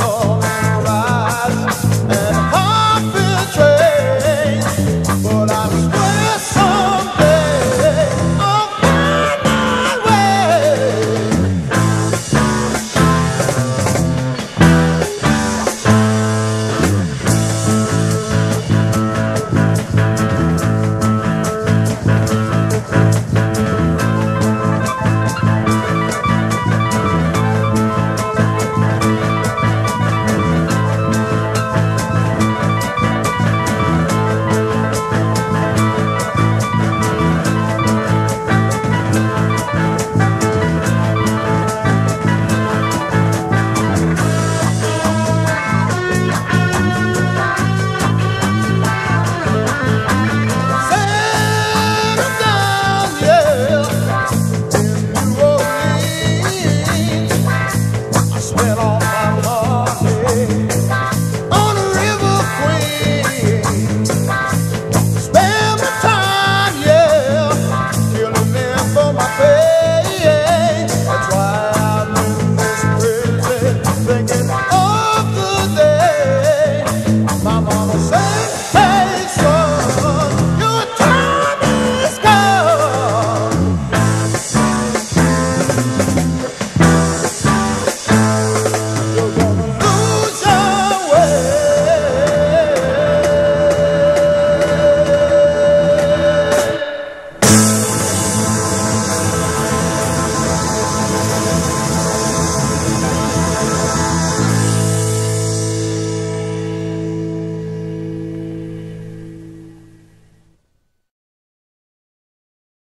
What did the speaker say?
oh.